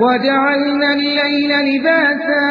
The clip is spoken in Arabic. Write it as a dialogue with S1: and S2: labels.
S1: وجعلنا الليل لباسا